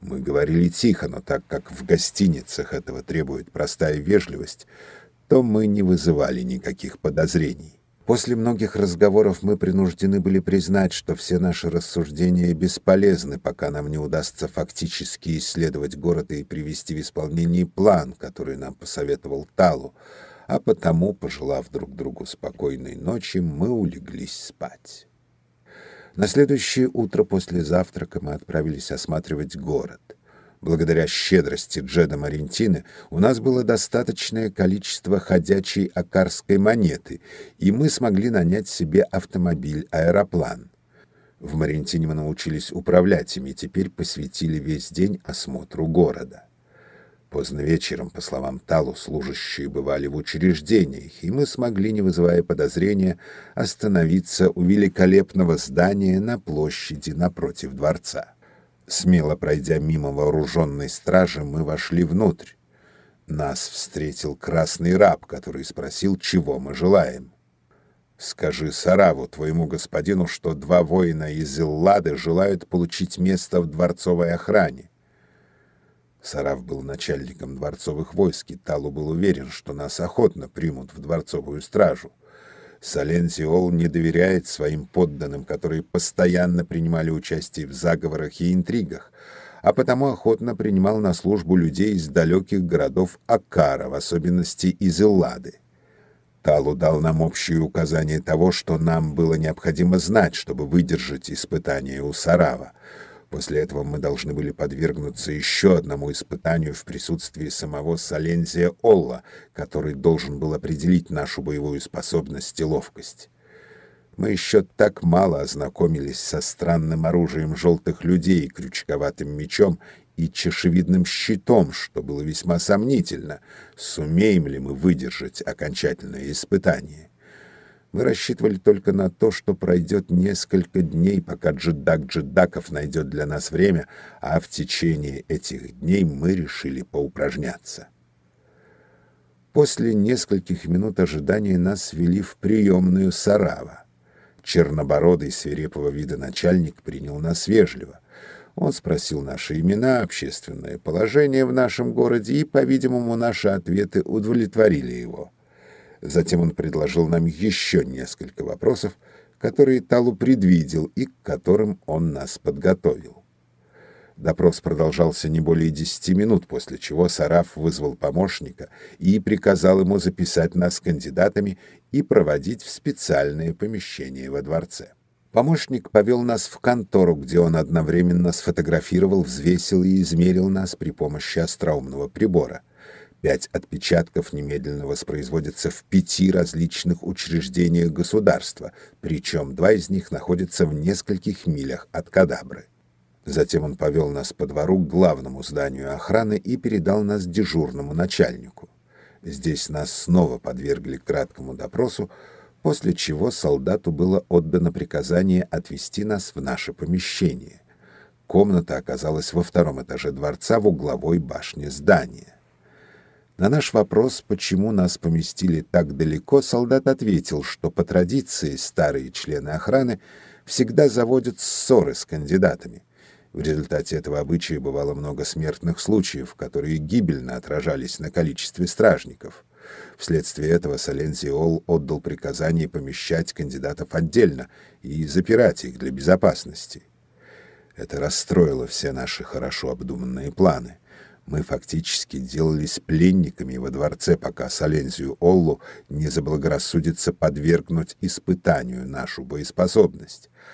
Мы говорили тихо, но так как в гостиницах этого требует простая вежливость, то мы не вызывали никаких подозрений. После многих разговоров мы принуждены были признать, что все наши рассуждения бесполезны, пока нам не удастся фактически исследовать город и привести в исполнение план, который нам посоветовал Талу, а потому, пожелав друг другу спокойной ночи, мы улеглись спать. На следующее утро после завтрака мы отправились осматривать город — Благодаря щедрости Джеда Марентины у нас было достаточное количество ходячей акарской монеты, и мы смогли нанять себе автомобиль-аэроплан. В Марентине мы научились управлять ими и теперь посвятили весь день осмотру города. Поздно вечером, по словам Талу, служащие бывали в учреждениях, и мы смогли, не вызывая подозрения, остановиться у великолепного здания на площади напротив дворца. Смело пройдя мимо вооруженной стражи, мы вошли внутрь. Нас встретил красный раб, который спросил, чего мы желаем. «Скажи Сараву, твоему господину, что два воина из Иллады желают получить место в дворцовой охране». Сарав был начальником дворцовых войск, и Талу был уверен, что нас охотно примут в дворцовую стражу. Салензиол не доверяет своим подданным, которые постоянно принимали участие в заговорах и интригах, а потому охотно принимал на службу людей из далеких городов Акара, в особенности из Эллады. Талу дал нам общие указания того, что нам было необходимо знать, чтобы выдержать испытание у Сарава. После этого мы должны были подвергнуться еще одному испытанию в присутствии самого Салензия Олла, который должен был определить нашу боевую способность и ловкость. Мы еще так мало ознакомились со странным оружием желтых людей, крючковатым мечом и чешевидным щитом, что было весьма сомнительно, сумеем ли мы выдержать окончательное испытание. Мы рассчитывали только на то, что пройдет несколько дней, пока Джедак Джедаков найдет для нас время, а в течение этих дней мы решили поупражняться. После нескольких минут ожидания нас ввели в приемную Сарава. Чернобородый свирепого вида начальник принял нас вежливо. Он спросил наши имена, общественное положение в нашем городе, и, по-видимому, наши ответы удовлетворили его. Затем он предложил нам еще несколько вопросов, которые Талу предвидел и к которым он нас подготовил. Допрос продолжался не более десяти минут, после чего Сараф вызвал помощника и приказал ему записать нас кандидатами и проводить в специальное помещение во дворце. Помощник повел нас в контору, где он одновременно сфотографировал, взвесил и измерил нас при помощи остроумного прибора. Пять отпечатков немедленно воспроизводятся в пяти различных учреждениях государства, причем два из них находятся в нескольких милях от Кадабры. Затем он повел нас по двору к главному зданию охраны и передал нас дежурному начальнику. Здесь нас снова подвергли краткому допросу, после чего солдату было отдано приказание отвести нас в наше помещение. Комната оказалась во втором этаже дворца в угловой башне здания. На наш вопрос, почему нас поместили так далеко, солдат ответил, что по традиции старые члены охраны всегда заводят ссоры с кандидатами. В результате этого обычая бывало много смертных случаев, которые гибельно отражались на количестве стражников. Вследствие этого Солензиол отдал приказание помещать кандидатов отдельно и запирать их для безопасности. Это расстроило все наши хорошо обдуманные планы. Мы фактически делались пленниками во дворце, пока Солензию Оллу не заблагорассудится подвергнуть испытанию нашу боеспособность.